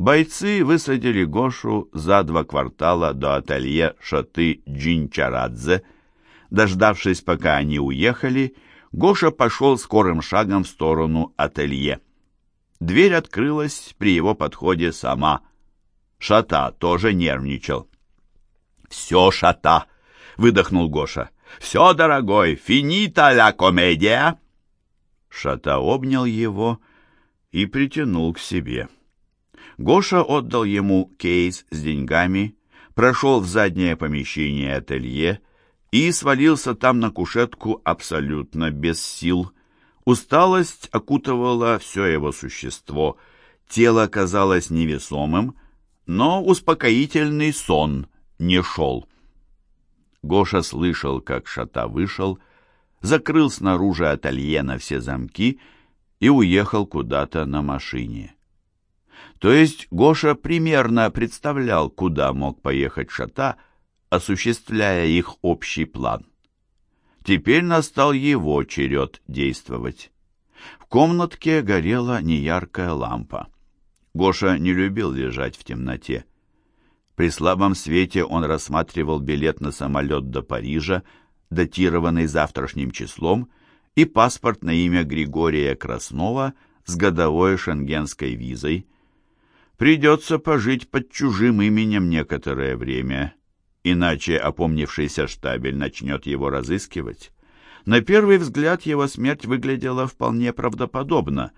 Бойцы высадили Гошу за два квартала до ателье Шаты Джинчарадзе. Дождавшись, пока они уехали, Гоша пошел скорым шагом в сторону ателье. Дверь открылась при его подходе сама. Шата тоже нервничал. «Все, Шата!» — выдохнул Гоша. «Все, дорогой, финита ля комедия!» Шата обнял его и притянул к себе. Гоша отдал ему кейс с деньгами, прошел в заднее помещение ателье и свалился там на кушетку абсолютно без сил. Усталость окутывала все его существо, тело казалось невесомым, но успокоительный сон не шел. Гоша слышал, как Шата вышел, закрыл снаружи ателье на все замки и уехал куда-то на машине. То есть Гоша примерно представлял, куда мог поехать Шата, осуществляя их общий план. Теперь настал его черед действовать. В комнатке горела неяркая лампа. Гоша не любил лежать в темноте. При слабом свете он рассматривал билет на самолет до Парижа, датированный завтрашним числом, и паспорт на имя Григория Краснова с годовой шенгенской визой – Придется пожить под чужим именем некоторое время, иначе опомнившийся штабель начнет его разыскивать. На первый взгляд его смерть выглядела вполне правдоподобно,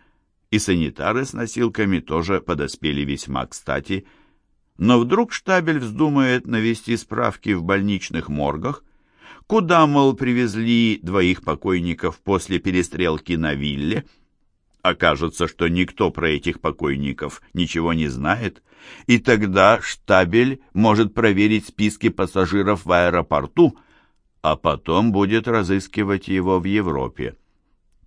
и санитары с носилками тоже подоспели весьма кстати. Но вдруг штабель вздумает навести справки в больничных моргах, куда, мол, привезли двоих покойников после перестрелки на вилле — окажется, что никто про этих покойников ничего не знает, и тогда штабель может проверить списки пассажиров в аэропорту, а потом будет разыскивать его в Европе.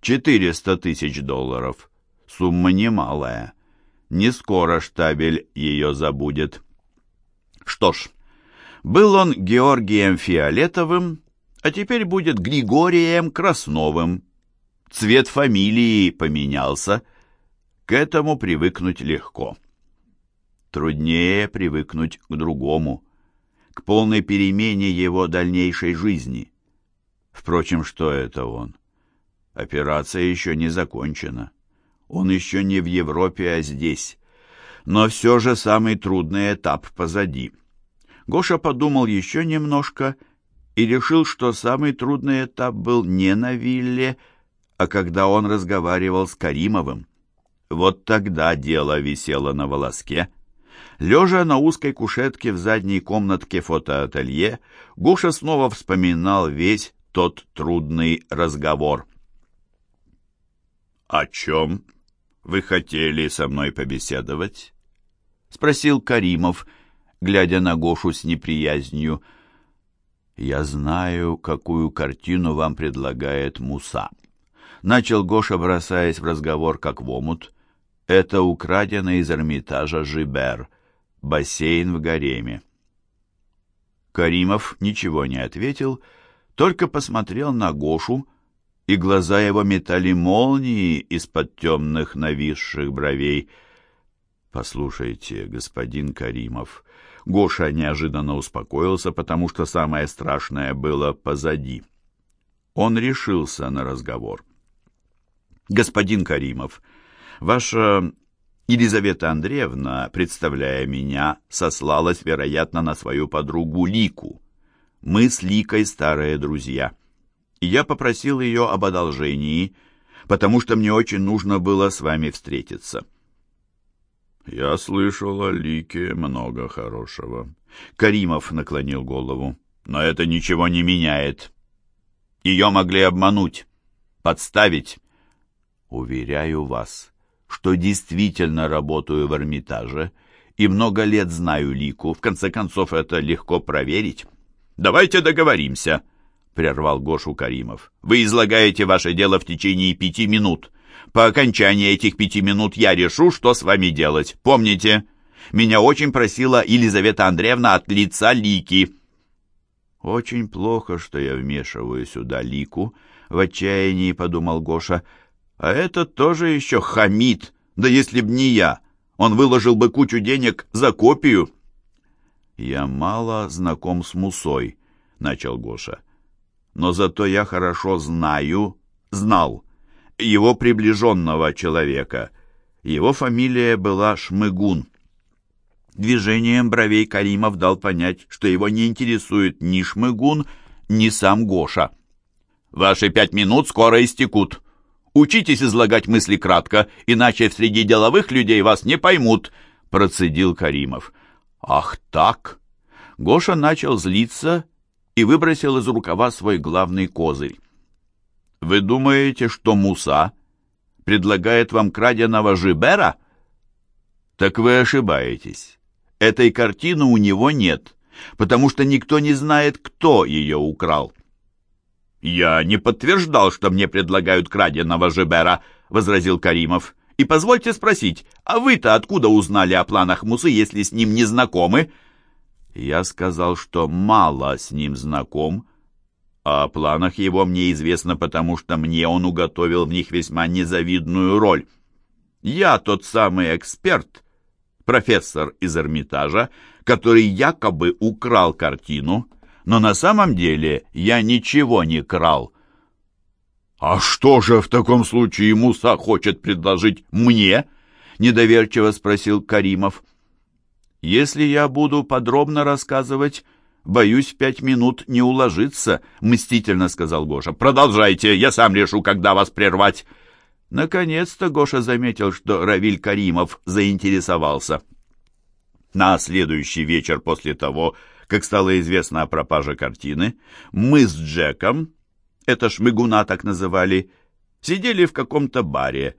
400 тысяч долларов. Сумма немалая. Не скоро штабель ее забудет. Что ж, был он Георгием Фиолетовым, а теперь будет Григорием Красновым. Цвет фамилии поменялся. К этому привыкнуть легко. Труднее привыкнуть к другому, к полной перемене его дальнейшей жизни. Впрочем, что это он? Операция еще не закончена. Он еще не в Европе, а здесь. Но все же самый трудный этап позади. Гоша подумал еще немножко и решил, что самый трудный этап был не на вилле, а когда он разговаривал с Каримовым. Вот тогда дело висело на волоске. Лежа на узкой кушетке в задней комнатке фотоателье, Гуша снова вспоминал весь тот трудный разговор. «О чем вы хотели со мной побеседовать?» — спросил Каримов, глядя на Гошу с неприязнью. «Я знаю, какую картину вам предлагает Муса», Начал Гоша, бросаясь в разговор, как в омут. Это украдено из Эрмитажа Жибер. Бассейн в гареме. Каримов ничего не ответил, только посмотрел на Гошу, и глаза его метали молнии из-под темных нависших бровей. «Послушайте, господин Каримов...» Гоша неожиданно успокоился, потому что самое страшное было позади. Он решился на разговор. Господин Каримов, ваша Елизавета Андреевна, представляя меня, сослалась, вероятно, на свою подругу Лику. Мы с Ликой старые друзья. И я попросил ее об одолжении, потому что мне очень нужно было с вами встретиться. Я слышал о Лике много хорошего. Каримов наклонил голову. Но это ничего не меняет. Ее могли обмануть, подставить. Уверяю вас, что действительно работаю в Эрмитаже и много лет знаю Лику. В конце концов, это легко проверить. Давайте договоримся, прервал Гошу Каримов. Вы излагаете ваше дело в течение пяти минут. По окончании этих пяти минут я решу, что с вами делать. Помните, меня очень просила Елизавета Андреевна от лица Лики. Очень плохо, что я вмешиваю сюда Лику, в отчаянии подумал Гоша. А этот тоже еще хамит. Да если б не я, Он выложил бы кучу денег за копию. «Я мало знаком с Мусой», — начал Гоша. «Но зато я хорошо знаю, знал, его приближенного человека. Его фамилия была Шмыгун». Движением бровей Каримов дал понять, что его не интересует ни Шмыгун, ни сам Гоша. «Ваши пять минут скоро истекут. Учитесь излагать мысли кратко, иначе среди деловых людей вас не поймут», — процедил Каримов. «Ах так!» Гоша начал злиться и выбросил из рукава свой главный козырь. «Вы думаете, что Муса предлагает вам краденого Жибера?» «Так вы ошибаетесь. Этой картины у него нет, потому что никто не знает, кто ее украл». «Я не подтверждал, что мне предлагают краденого Жибера», — возразил Каримов. «И позвольте спросить, а вы-то откуда узнали о планах Мусы, если с ним не знакомы?» Я сказал, что мало с ним знаком, а о планах его мне известно, потому что мне он уготовил в них весьма незавидную роль. Я тот самый эксперт, профессор из Эрмитажа, который якобы украл картину, но на самом деле я ничего не крал. «А что же в таком случае Муса хочет предложить мне?» — недоверчиво спросил Каримов. «Если я буду подробно рассказывать, боюсь, пять минут не уложиться», — мстительно сказал Гоша. «Продолжайте, я сам решу, когда вас прервать». Наконец-то Гоша заметил, что Равиль Каримов заинтересовался. На следующий вечер после того, как стало известно о пропаже картины, мы с Джеком, это шмыгуна так называли, сидели в каком-то баре.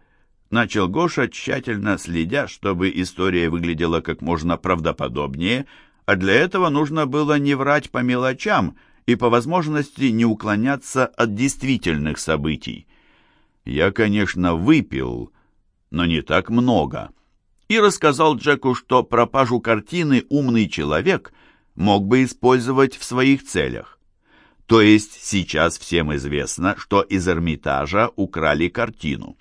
Начал Гоша, тщательно следя, чтобы история выглядела как можно правдоподобнее, а для этого нужно было не врать по мелочам и по возможности не уклоняться от действительных событий. Я, конечно, выпил, но не так много. И рассказал Джеку, что пропажу картины умный человек мог бы использовать в своих целях. То есть сейчас всем известно, что из Эрмитажа украли картину.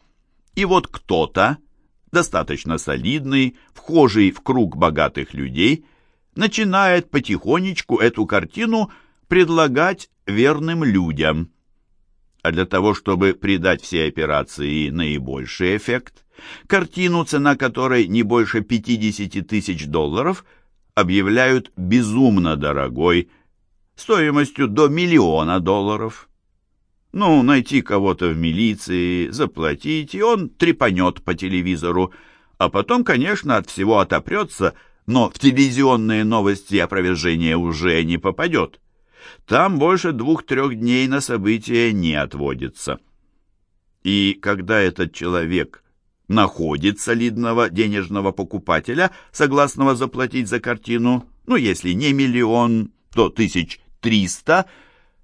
И вот кто-то, достаточно солидный, вхожий в круг богатых людей, начинает потихонечку эту картину предлагать верным людям. А для того, чтобы придать всей операции наибольший эффект, картину, цена которой не больше 50 тысяч долларов – объявляют безумно дорогой, стоимостью до миллиона долларов. Ну, найти кого-то в милиции, заплатить, и он трепанет по телевизору, а потом, конечно, от всего отопрется, но в телевизионные новости опровержение уже не попадет. Там больше двух-трех дней на события не отводится. И когда этот человек находит солидного денежного покупателя, согласного заплатить за картину, ну, если не миллион, то тысяч триста,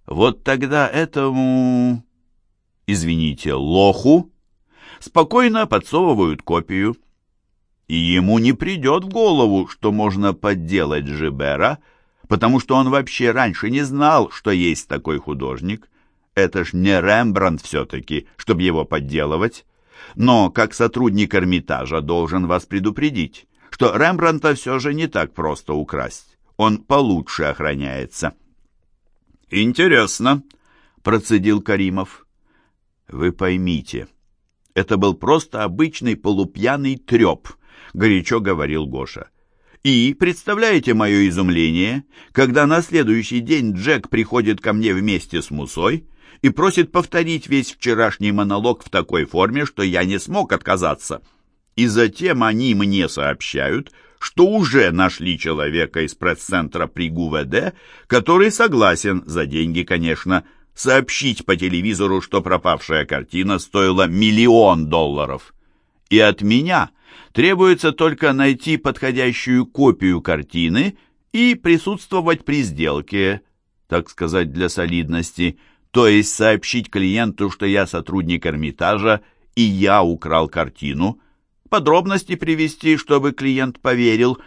вот тогда этому, извините, лоху, спокойно подсовывают копию. И ему не придет в голову, что можно подделать Жибера, потому что он вообще раньше не знал, что есть такой художник. Это ж не Рембрандт все-таки, чтобы его подделывать но как сотрудник Эрмитажа должен вас предупредить, что Рембранта все же не так просто украсть. Он получше охраняется». «Интересно», — процедил Каримов. «Вы поймите, это был просто обычный полупьяный треп», — горячо говорил Гоша. И, представляете мое изумление, когда на следующий день Джек приходит ко мне вместе с Мусой и просит повторить весь вчерашний монолог в такой форме, что я не смог отказаться. И затем они мне сообщают, что уже нашли человека из пресс-центра при ГУВД, который согласен, за деньги, конечно, сообщить по телевизору, что пропавшая картина стоила миллион долларов. И от меня требуется только найти подходящую копию картины и присутствовать при сделке, так сказать, для солидности – то есть сообщить клиенту, что я сотрудник Эрмитажа и я украл картину, подробности привести, чтобы клиент поверил.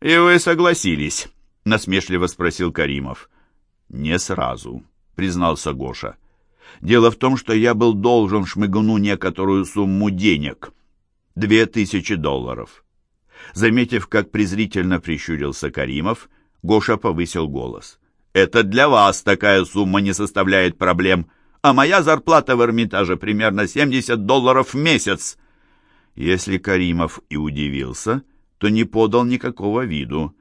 И вы согласились, насмешливо спросил Каримов. Не сразу, признался Гоша. Дело в том, что я был должен Шмыгуну некоторую сумму денег. Две тысячи долларов. Заметив, как презрительно прищурился Каримов, Гоша повысил голос. «Это для вас такая сумма не составляет проблем, а моя зарплата в Эрмитаже примерно 70 долларов в месяц». Если Каримов и удивился, то не подал никакого виду,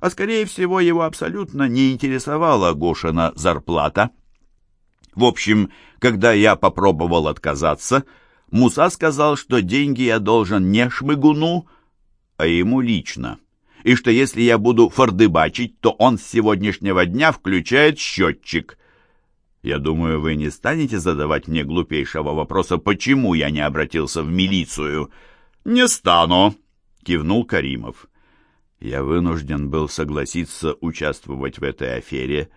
а, скорее всего, его абсолютно не интересовала Гошина зарплата. В общем, когда я попробовал отказаться, Муса сказал, что деньги я должен не Шмыгуну, а ему лично, и что если я буду фордыбачить, то он с сегодняшнего дня включает счетчик. Я думаю, вы не станете задавать мне глупейшего вопроса, почему я не обратился в милицию. «Не стану», — кивнул Каримов. Я вынужден был согласиться участвовать в этой афере,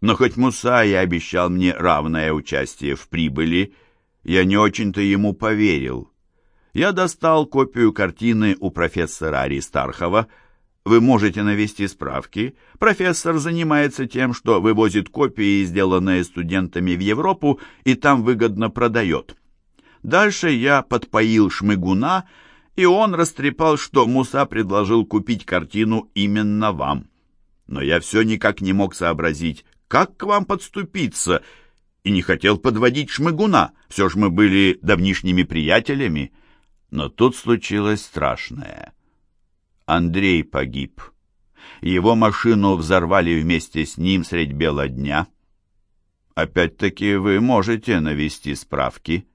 но хоть Муса и обещал мне равное участие в прибыли, я не очень-то ему поверил. Я достал копию картины у профессора Аристархова. Вы можете навести справки. Профессор занимается тем, что вывозит копии, сделанные студентами в Европу, и там выгодно продает. Дальше я подпоил Шмыгуна, и он растрепал, что Муса предложил купить картину именно вам. Но я все никак не мог сообразить, как к вам подступиться, и не хотел подводить Шмыгуна, все ж мы были давнишними приятелями. Но тут случилось страшное. Андрей погиб. Его машину взорвали вместе с ним средь бела дня. Опять-таки вы можете навести справки.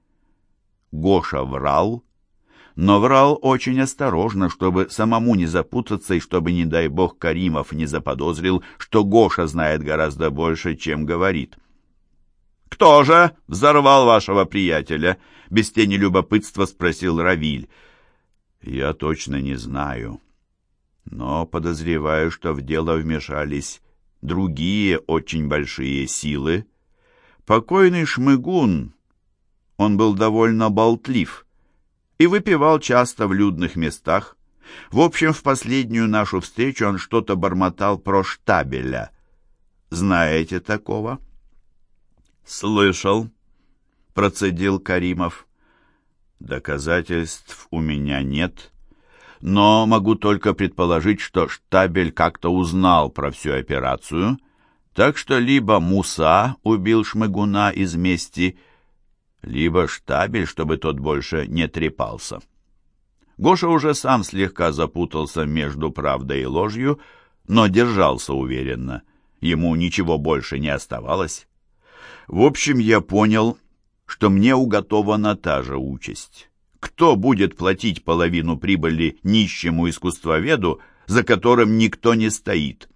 Гоша врал, но врал очень осторожно, чтобы самому не запутаться и чтобы, не дай бог, Каримов не заподозрил, что Гоша знает гораздо больше, чем говорит. «Кто же взорвал вашего приятеля?» — без тени любопытства спросил Равиль. «Я точно не знаю, но подозреваю, что в дело вмешались другие очень большие силы. Покойный Шмыгун, он был довольно болтлив и выпивал часто в людных местах. В общем, в последнюю нашу встречу он что-то бормотал про штабеля. Знаете такого?» «Слышал», — процедил Каримов. «Доказательств у меня нет, но могу только предположить, что штабель как-то узнал про всю операцию, так что либо Муса убил Шмыгуна из мести, либо штабель, чтобы тот больше не трепался». Гоша уже сам слегка запутался между правдой и ложью, но держался уверенно. Ему ничего больше не оставалось. В общем, я понял, что мне уготована та же участь. Кто будет платить половину прибыли нищему искусствоведу, за которым никто не стоит?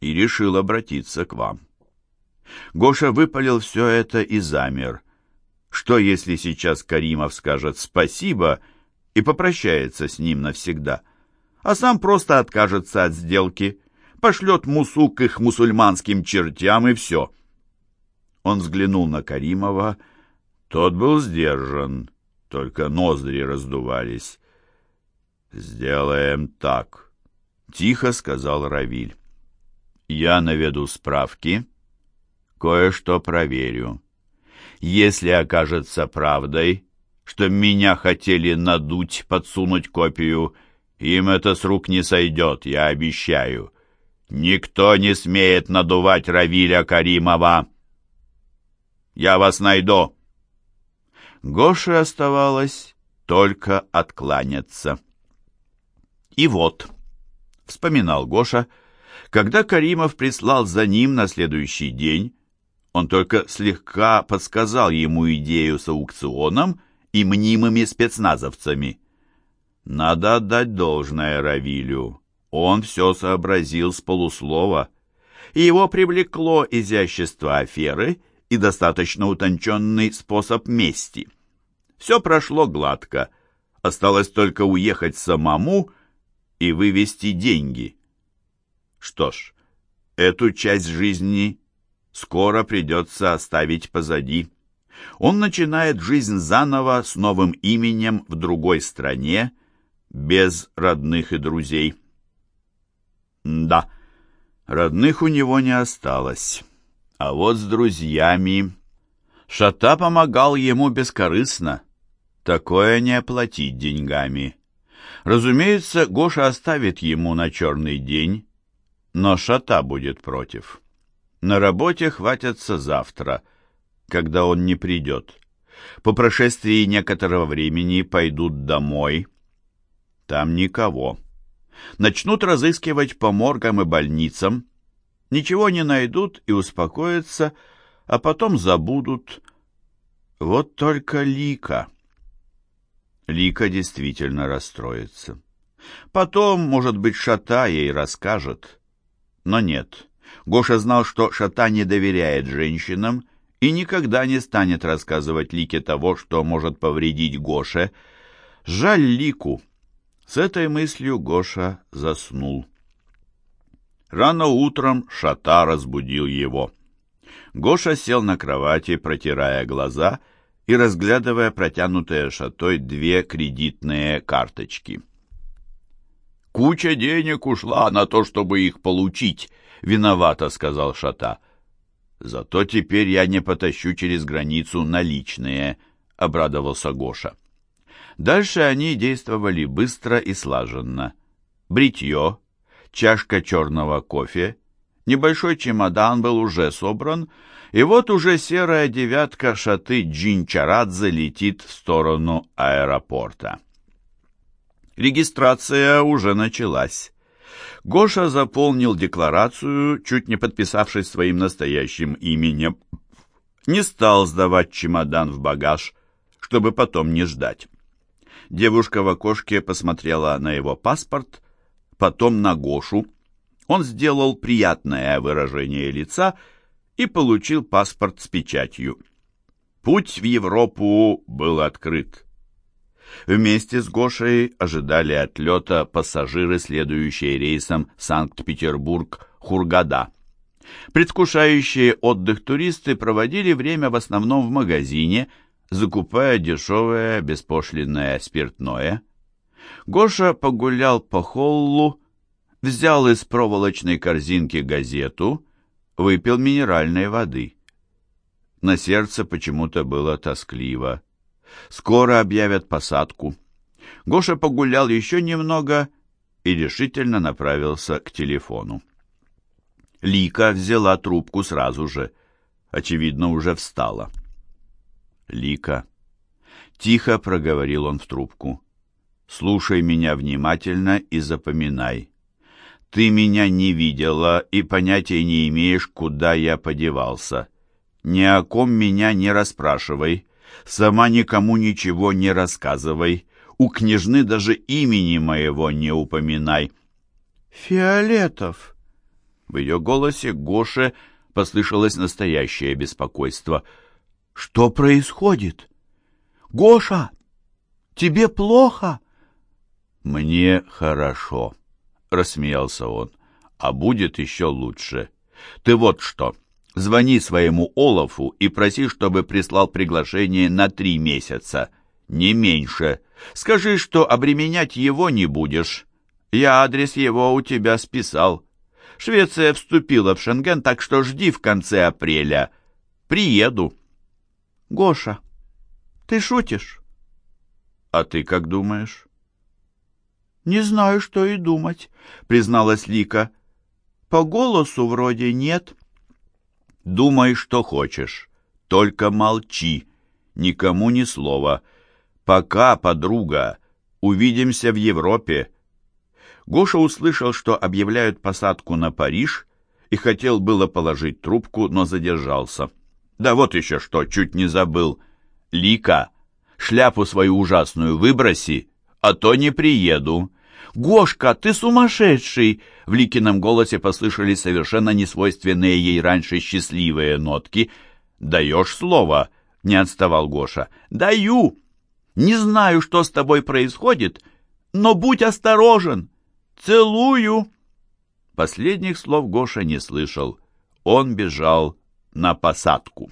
И решил обратиться к вам. Гоша выпалил все это и замер. Что, если сейчас Каримов скажет «спасибо» и попрощается с ним навсегда, а сам просто откажется от сделки, пошлет Мусу к их мусульманским чертям и все — он взглянул на Каримова. Тот был сдержан, только ноздри раздувались. «Сделаем так», — тихо сказал Равиль. «Я наведу справки, кое-что проверю. Если окажется правдой, что меня хотели надуть, подсунуть копию, им это с рук не сойдет, я обещаю. Никто не смеет надувать Равиля Каримова». Я вас найду!» Гоше оставалось только откланяться. «И вот», — вспоминал Гоша, когда Каримов прислал за ним на следующий день, он только слегка подсказал ему идею с аукционом и мнимыми спецназовцами. Надо отдать должное Равилю. Он все сообразил с полуслова, его привлекло изящество аферы — и достаточно утонченный способ мести. Все прошло гладко. Осталось только уехать самому и вывести деньги. Что ж, эту часть жизни скоро придется оставить позади. Он начинает жизнь заново с новым именем в другой стране, без родных и друзей. Да, родных у него не осталось. А вот с друзьями... Шата помогал ему бескорыстно. Такое не оплатить деньгами. Разумеется, Гоша оставит ему на черный день, но Шата будет против. На работе хватятся завтра, когда он не придет. По прошествии некоторого времени пойдут домой. Там никого. Начнут разыскивать по моргам и больницам. Ничего не найдут и успокоятся, а потом забудут. Вот только Лика... Лика действительно расстроится. Потом, может быть, Шата ей расскажет. Но нет. Гоша знал, что Шата не доверяет женщинам и никогда не станет рассказывать Лике того, что может повредить Гоше. Жаль Лику. С этой мыслью Гоша заснул. Рано утром Шата разбудил его. Гоша сел на кровати, протирая глаза и, разглядывая протянутые шатой две кредитные карточки. «Куча денег ушла на то, чтобы их получить», — виновато сказал Шата. «Зато теперь я не потащу через границу наличные», — обрадовался Гоша. Дальше они действовали быстро и слаженно. Бритье, чашка черного кофе, небольшой чемодан был уже собран, и вот уже серая девятка шаты Джинчарадзе летит в сторону аэропорта. Регистрация уже началась. Гоша заполнил декларацию, чуть не подписавшись своим настоящим именем. Не стал сдавать чемодан в багаж, чтобы потом не ждать. Девушка в окошке посмотрела на его паспорт, потом на Гошу. Он сделал приятное выражение лица и получил паспорт с печатью. Путь в Европу был открыт. Вместе с Гошей ожидали отлета пассажиры, следующие рейсом Санкт-Петербург-Хургада. Предвкушающие отдых туристы проводили время в основном в магазине, закупая дешевое беспошлинное спиртное. Гоша погулял по холлу, взял из проволочной корзинки газету выпил минеральной воды. На сердце почему-то было тоскливо. Скоро объявят посадку. Гоша погулял еще немного и решительно направился к телефону. Лика взяла трубку сразу же. Очевидно, уже встала. «Лика», — тихо проговорил он в трубку, — «слушай меня внимательно и запоминай. Ты меня не видела и понятия не имеешь, куда я подевался. Ни о ком меня не расспрашивай, сама никому ничего не рассказывай, у княжны даже имени моего не упоминай. Фиолетов. В ее голосе Гоше послышалось настоящее беспокойство. Что происходит? Гоша, тебе плохо? Мне хорошо рассмеялся он. «А будет еще лучше. Ты вот что, звони своему Олафу и проси, чтобы прислал приглашение на три месяца, не меньше. Скажи, что обременять его не будешь. Я адрес его у тебя списал. Швеция вступила в Шенген, так что жди в конце апреля. Приеду». «Гоша, ты шутишь?» «А ты как думаешь?» «Не знаю, что и думать», — призналась Лика. «По голосу вроде нет». «Думай, что хочешь, только молчи, никому ни слова. Пока, подруга, увидимся в Европе». Гоша услышал, что объявляют посадку на Париж, и хотел было положить трубку, но задержался. «Да вот еще что, чуть не забыл. Лика, шляпу свою ужасную выброси, а то не приеду. «Гошка, ты сумасшедший!» В Ликином голосе послышались совершенно несвойственные ей раньше счастливые нотки. «Даешь слово?» — не отставал Гоша. «Даю! Не знаю, что с тобой происходит, но будь осторожен! Целую!» Последних слов Гоша не слышал. Он бежал на посадку.